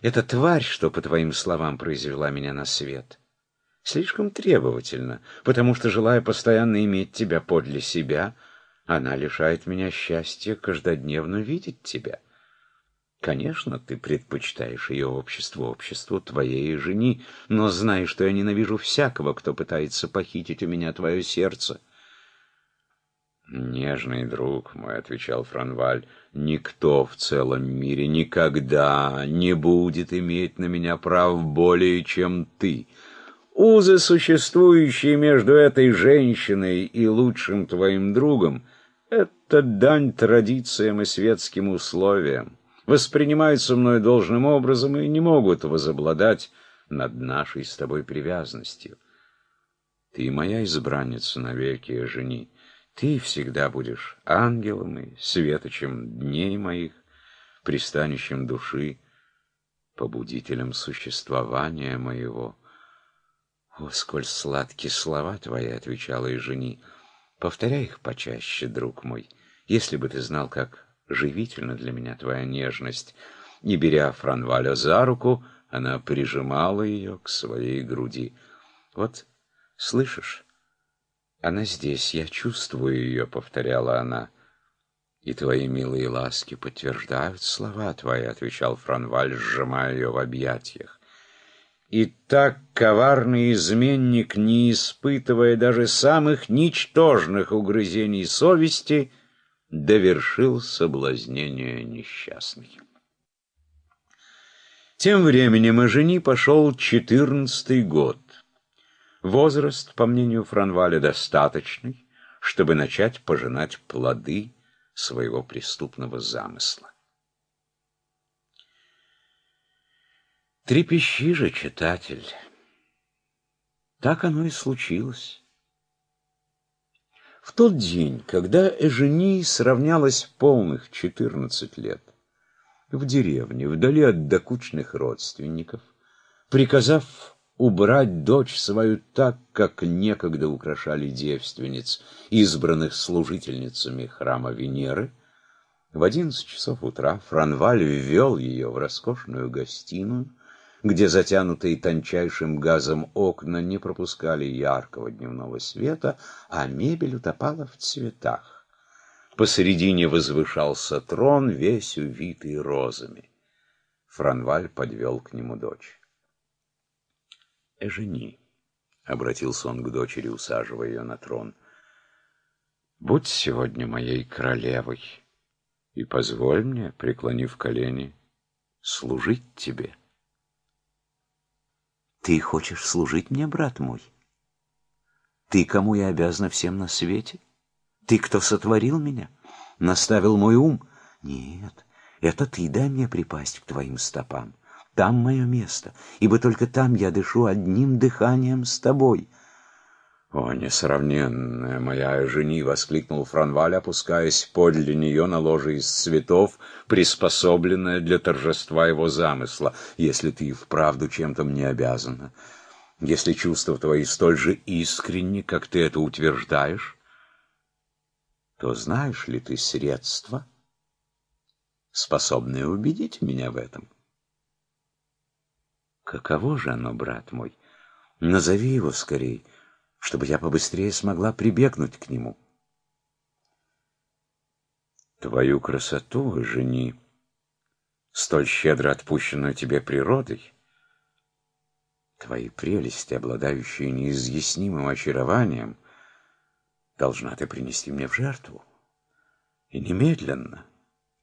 Эта тварь, что, по твоим словам, произвела меня на свет, слишком требовательна, потому что, желая постоянно иметь тебя подле себя, она лишает меня счастья каждодневно видеть тебя. Конечно, ты предпочитаешь ее общество обществу твоей жени, но знай, что я ненавижу всякого, кто пытается похитить у меня твое сердце. «Нежный друг мой», — отвечал Франваль, — «никто в целом мире никогда не будет иметь на меня прав более, чем ты. Узы, существующие между этой женщиной и лучшим твоим другом, — это дань традициям и светским условиям воспринимаются мной должным образом и не могут возобладать над нашей с тобой привязанностью. Ты моя избранница навеки, жени. Ты всегда будешь ангелом и светочем дней моих, пристанищем души, побудителем существования моего. О, сколь сладкие слова твои, — отвечала и жени. Повторяй их почаще, друг мой, если бы ты знал, как живительна для меня твоя нежность. Не беря Франваля за руку, она прижимала ее к своей груди. Вот, слышишь, она здесь, я чувствую ее, — повторяла она. «И твои милые ласки подтверждают слова твои», — отвечал Франваль, сжимая ее в объятиях. И так коварный изменник, не испытывая даже самых ничтожных угрызений совести, — довершил соблазнение несчастных. Тем временем Эжени пошел четырнадцатый год. Возраст, по мнению Франваля, достаточный, чтобы начать пожинать плоды своего преступного замысла. Трепещи же, читатель. Так оно и случилось. В тот день, когда Эжени сравнялась полных четырнадцать лет, в деревне, вдали от докучных родственников, приказав убрать дочь свою так, как некогда украшали девственниц, избранных служительницами храма Венеры, в одиннадцать часов утра Франваль ввел ее в роскошную гостиную, где затянутые тончайшим газом окна не пропускали яркого дневного света, а мебель утопала в цветах. Посередине возвышался трон, весь увитый розами. Франваль подвел к нему дочь. «Эжени», — обратился он к дочери, усаживая ее на трон, — «будь сегодня моей королевой и позволь мне, преклонив колени, служить тебе». Ты хочешь служить мне, брат мой? Ты, кому я обязана всем на свете? Ты, кто сотворил меня? Наставил мой ум? Нет, это ты дай мне припасть к твоим стопам. Там мое место, ибо только там я дышу одним дыханием с тобой. «О, несравненная моя жени!» — воскликнул Франваль, опускаясь подле нее на ложе из цветов, приспособленное для торжества его замысла, если ты вправду чем-то мне обязана. Если чувства твои столь же искренни, как ты это утверждаешь, то знаешь ли ты средства, способные убедить меня в этом? Каково же оно, брат мой? Назови его скорей — чтобы я побыстрее смогла прибегнуть к нему. Твою красоту, жени, столь щедро отпущенную тебе природой, твои прелести, обладающие неизъяснимым очарованием, должна ты принести мне в жертву. И немедленно.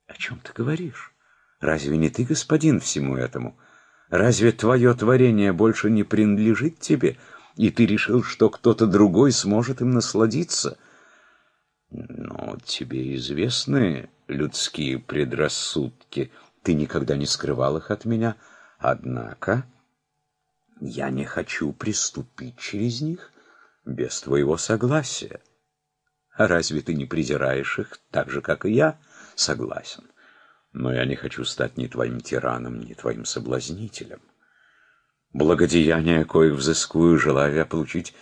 О чем ты говоришь? Разве не ты господин всему этому? Разве твое творение больше не принадлежит тебе?» и ты решил, что кто-то другой сможет им насладиться. Но тебе известны людские предрассудки, ты никогда не скрывал их от меня, однако я не хочу приступить через них без твоего согласия. А разве ты не презираешь их так же, как и я? Согласен. Но я не хочу стать ни твоим тираном, ни твоим соблазнителем благодеяния, коих взыскую, желая получить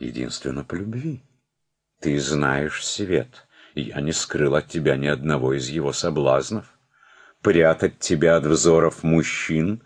единственно по любви. Ты знаешь свет, и я не скрыл от тебя ни одного из его соблазнов. прятать тебя от взоров мужчин,